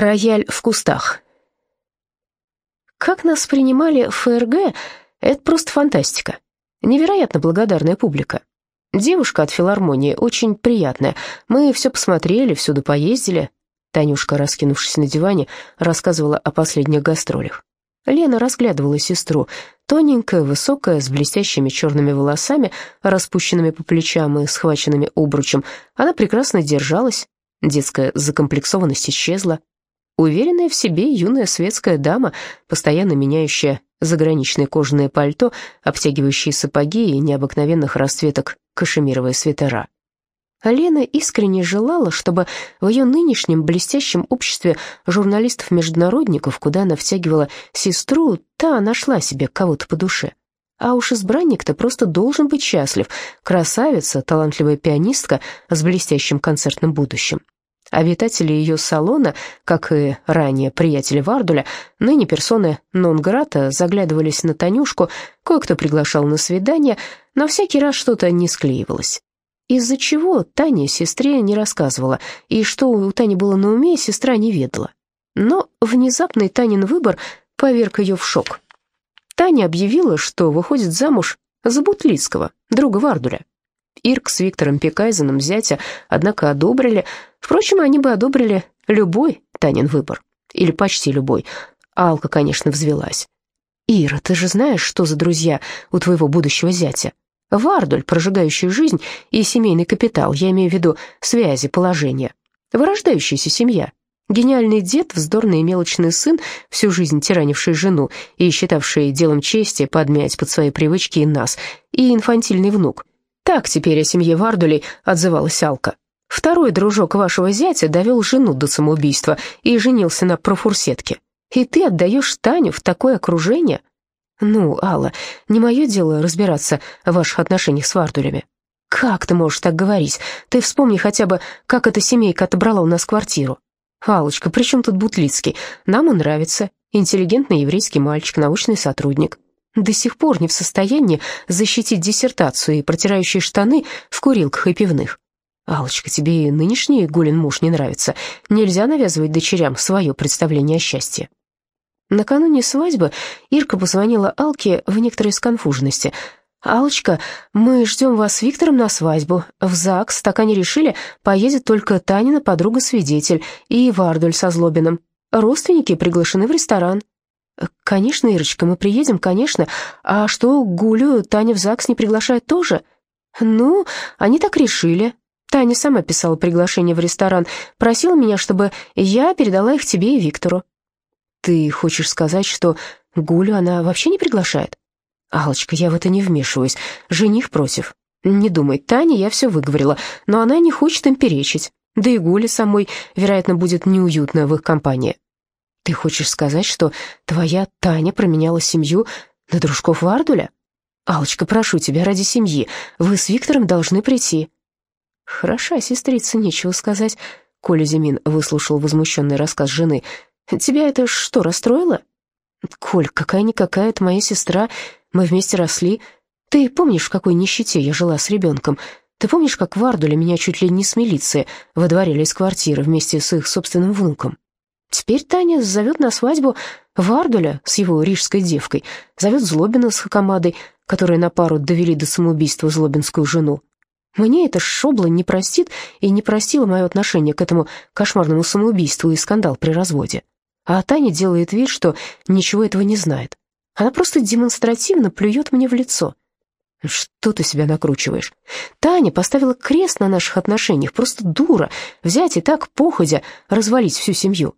Рояль в кустах. Как нас принимали в ФРГ, это просто фантастика. Невероятно благодарная публика. Девушка от филармонии очень приятная. Мы все посмотрели, всюду поездили. Танюшка, раскинувшись на диване, рассказывала о последних гастролях. Лена разглядывала сестру. Тоненькая, высокая, с блестящими черными волосами, распущенными по плечам и схваченными обручем. Она прекрасно держалась. Детская закомплексованность исчезла. Уверенная в себе юная светская дама, постоянно меняющая заграничное кожаное пальто, обтягивающие сапоги и необыкновенных расцветок кашемировые свитера. Лена искренне желала, чтобы в ее нынешнем блестящем обществе журналистов-международников, куда она втягивала сестру, та нашла себе кого-то по душе. А уж избранник-то просто должен быть счастлив. Красавица, талантливая пианистка с блестящим концертным будущим. Обитатели ее салона, как и ранее приятели Вардуля, ныне персоны нон-грата, заглядывались на Танюшку, кое-кто приглашал на свидание, но всякий раз что-то не склеивалось. Из-за чего Таня сестре не рассказывала, и что у Тани было на уме, сестра не ведала. Но внезапный Танин выбор поверг ее в шок. Таня объявила, что выходит замуж за Бутлицкого, друга Вардуля. Ирк с Виктором Пекайзеном зятя, однако, одобрили. Впрочем, они бы одобрили любой Танин выбор. Или почти любой. Алка, конечно, взвелась. «Ира, ты же знаешь, что за друзья у твоего будущего зятя? Вардуль, прожигающий жизнь и семейный капитал, я имею в виду связи, положения. Вырождающаяся семья. Гениальный дед, вздорный и мелочный сын, всю жизнь тиранивший жену и считавший делом чести подмять под свои привычки и нас, и инфантильный внук, так теперь о семье Вардулей отзывалась Алка. Второй дружок вашего зятя довел жену до самоубийства и женился на профурсетке. И ты отдаешь Таню в такое окружение? Ну, Алла, не мое дело разбираться в ваших отношениях с Вардулями. Как ты можешь так говорить? Ты вспомни хотя бы, как эта семейка отобрала у нас квартиру. Аллочка, при чем тут Бутлицкий? Нам он нравится. Интеллигентный еврейский мальчик, научный сотрудник до сих пор не в состоянии защитить диссертацию и протирающие штаны в курилках и пивных. Алочка, тебе и нынешний Гулин муж не нравится. Нельзя навязывать дочерям свое представление о счастье. Накануне свадьбы Ирка позвонила Алке в некоторой сконфуженности. «Алочка, мы ждем вас с Виктором на свадьбу. В ЗАГС, так они решили, поедет только Танина подруга-свидетель и Вардуль со Злобиным. Родственники приглашены в ресторан». «Конечно, Ирочка, мы приедем, конечно. А что, Гулю Таня в ЗАГС не приглашает тоже?» «Ну, они так решили. Таня сама писала приглашение в ресторан, просила меня, чтобы я передала их тебе и Виктору». «Ты хочешь сказать, что Гулю она вообще не приглашает?» «Аллочка, я в это не вмешиваюсь. Жених против. Не думай, Тане я все выговорила, но она не хочет им перечить. Да и Гуле самой, вероятно, будет неуютно в их компании». Ты хочешь сказать, что твоя Таня променяла семью на дружков Вардуля? Алочка, прошу тебя, ради семьи, вы с Виктором должны прийти. Хороша сестрица, нечего сказать. Коля Зимин выслушал возмущенный рассказ жены. Тебя это что, расстроило? Коль, какая-никакая, это моя сестра, мы вместе росли. Ты помнишь, в какой нищете я жила с ребенком? Ты помнишь, как Вардуля меня чуть ли не с милиции выдворили из квартиры вместе с их собственным внуком? Теперь Таня зовет на свадьбу Вардуля с его рижской девкой, зовет Злобина с Хакамадой, которые на пару довели до самоубийства злобинскую жену. Мне эта шобла не простит и не простила мое отношение к этому кошмарному самоубийству и скандал при разводе. А Таня делает вид, что ничего этого не знает. Она просто демонстративно плюет мне в лицо. Что ты себя накручиваешь? Таня поставила крест на наших отношениях, просто дура, взять и так походя развалить всю семью.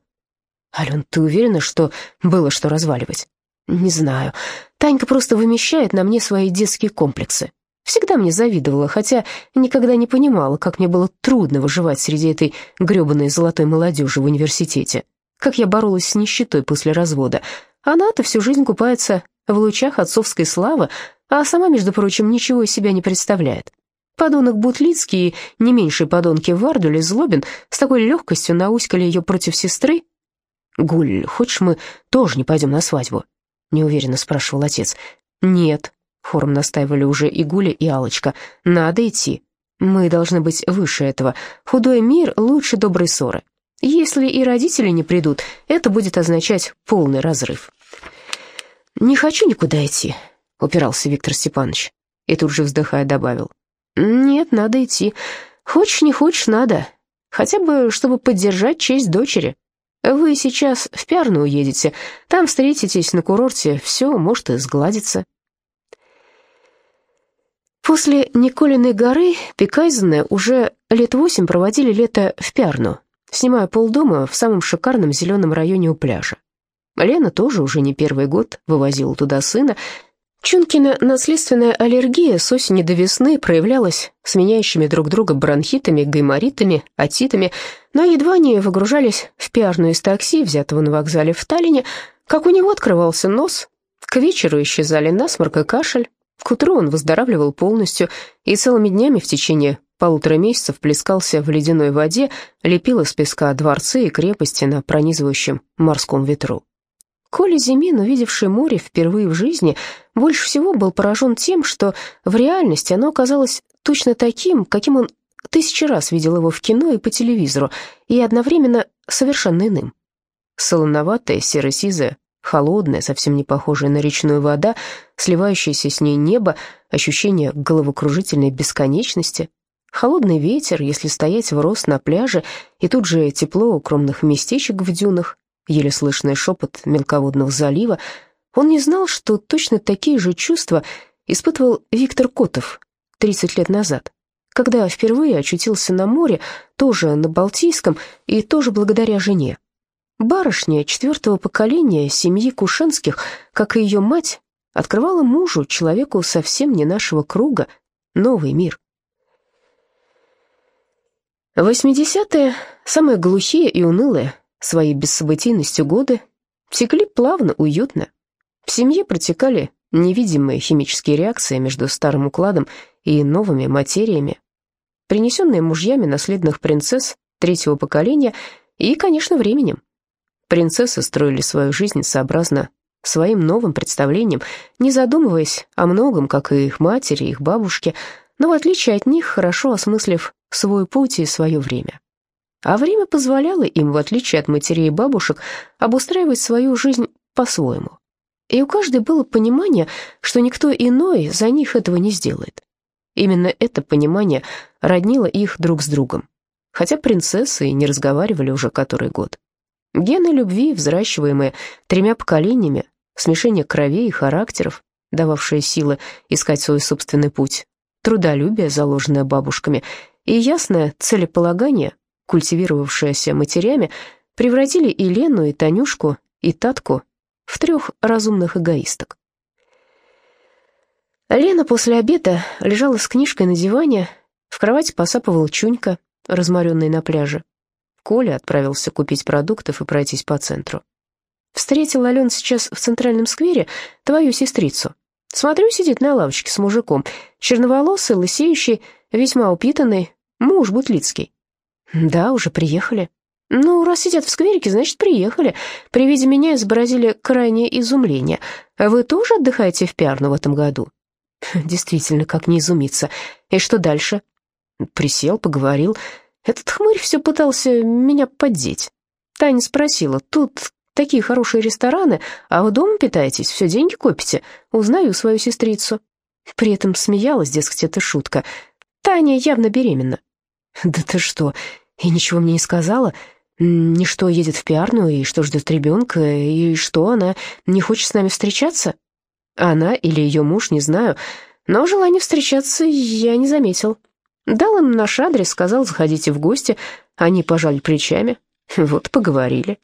«Ален, ты уверена, что было что разваливать?» «Не знаю. Танька просто вымещает на мне свои детские комплексы. Всегда мне завидовала, хотя никогда не понимала, как мне было трудно выживать среди этой грёбаной золотой молодежи в университете. Как я боролась с нищетой после развода. Она-то всю жизнь купается в лучах отцовской славы, а сама, между прочим, ничего из себя не представляет. Подонок Бутлицкий и не меньшие подонки Вардуль и Злобин с такой легкостью науськали ее против сестры, «Гуль, хочешь, мы тоже не пойдем на свадьбу?» — неуверенно спрашивал отец. «Нет», — хором настаивали уже и Гуля, и алочка «надо идти. Мы должны быть выше этого. Худой мир лучше доброй ссоры. Если и родители не придут, это будет означать полный разрыв. «Не хочу никуда идти», — упирался Виктор Степанович. И тут же вздыхая добавил. «Нет, надо идти. Хочешь, не хочешь, надо. Хотя бы, чтобы поддержать честь дочери. Вы сейчас в Пярну уедете, там встретитесь на курорте, все может и сгладиться». После Николиной горы Пикайзены уже лет восемь проводили лето в Пярну, снимая полдома в самом шикарном зеленом районе у пляжа. Лена тоже уже не первый год вывозила туда сына. Чункина наследственная аллергия с осени до весны проявлялась сменяющими друг друга бронхитами, гайморитами, отитами, но едва не выгружались в пиарную из такси, взятого на вокзале в Таллине, как у него открывался нос, к вечеру исчезали насморк и кашель, к утру он выздоравливал полностью и целыми днями в течение полутора месяцев плескался в ледяной воде, лепил из песка дворцы и крепости на пронизывающем морском ветру. Коля Зимин, увидевший море впервые в жизни, больше всего был поражен тем, что в реальности оно оказалось точно таким, каким он тысячи раз видел его в кино и по телевизору, и одновременно совершенно иным. Солоноватое, серо-сизое, холодное, совсем не похожее на речную вода, сливающееся с ней небо, ощущение головокружительной бесконечности, холодный ветер, если стоять в рост на пляже, и тут же тепло укромных местечек в дюнах, еле слышный шепот мелководного залива, он не знал, что точно такие же чувства испытывал Виктор Котов 30 лет назад, когда впервые очутился на море, тоже на Балтийском и тоже благодаря жене. Барышня четвертого поколения семьи Кушенских, как и ее мать, открывала мужу, человеку совсем не нашего круга, новый мир. Восьмидесятые, самые глухие и унылые, Своей бессобытийностью годы текли плавно, уютно. В семье протекали невидимые химические реакции между старым укладом и новыми материями, принесенные мужьями наследных принцесс третьего поколения и, конечно, временем. Принцессы строили свою жизнь сообразно своим новым представлениям, не задумываясь о многом, как и их матери, их бабушки, но в отличие от них, хорошо осмыслив свой путь и свое время. А время позволяло им, в отличие от матерей и бабушек, обустраивать свою жизнь по-своему. И у каждой было понимание, что никто иной за них этого не сделает. Именно это понимание роднило их друг с другом, хотя принцессы не разговаривали уже который год. Гены любви, взращиваемые тремя поколениями, смешение кровей и характеров, дававшие силы искать свой собственный путь, трудолюбие, заложенное бабушками, и ясное целеполагание, культивировавшаяся матерями, превратили и Лену, и Танюшку, и Татку в трех разумных эгоисток. Лена после обеда лежала с книжкой на диване, в кровати посапывал Чунька, разморенный на пляже. Коля отправился купить продуктов и пройтись по центру. Встретил Ален сейчас в центральном сквере твою сестрицу. Смотрю, сидит на лавочке с мужиком, черноволосый, лысеющий, весьма упитанный, муж Бутлицкий. «Да, уже приехали». «Ну, раз сидят в скверике, значит, приехали. При виде меня изобразили крайнее изумление. Вы тоже отдыхаете в Пиарну в этом году?» «Действительно, как не изумиться. И что дальше?» Присел, поговорил. Этот хмырь все пытался меня поддеть. Таня спросила, тут такие хорошие рестораны, а вы дома питаетесь, все деньги копите? Узнаю свою сестрицу. При этом смеялась, дескать, это шутка. Таня явно беременна. «Да ты что, и ничего мне не сказала. Ни что едет в пиарную, и что ждет ребенка, и что она не хочет с нами встречаться. Она или ее муж, не знаю, но желание встречаться я не заметил. Дал им наш адрес, сказал, заходите в гости, они пожали плечами. Вот поговорили.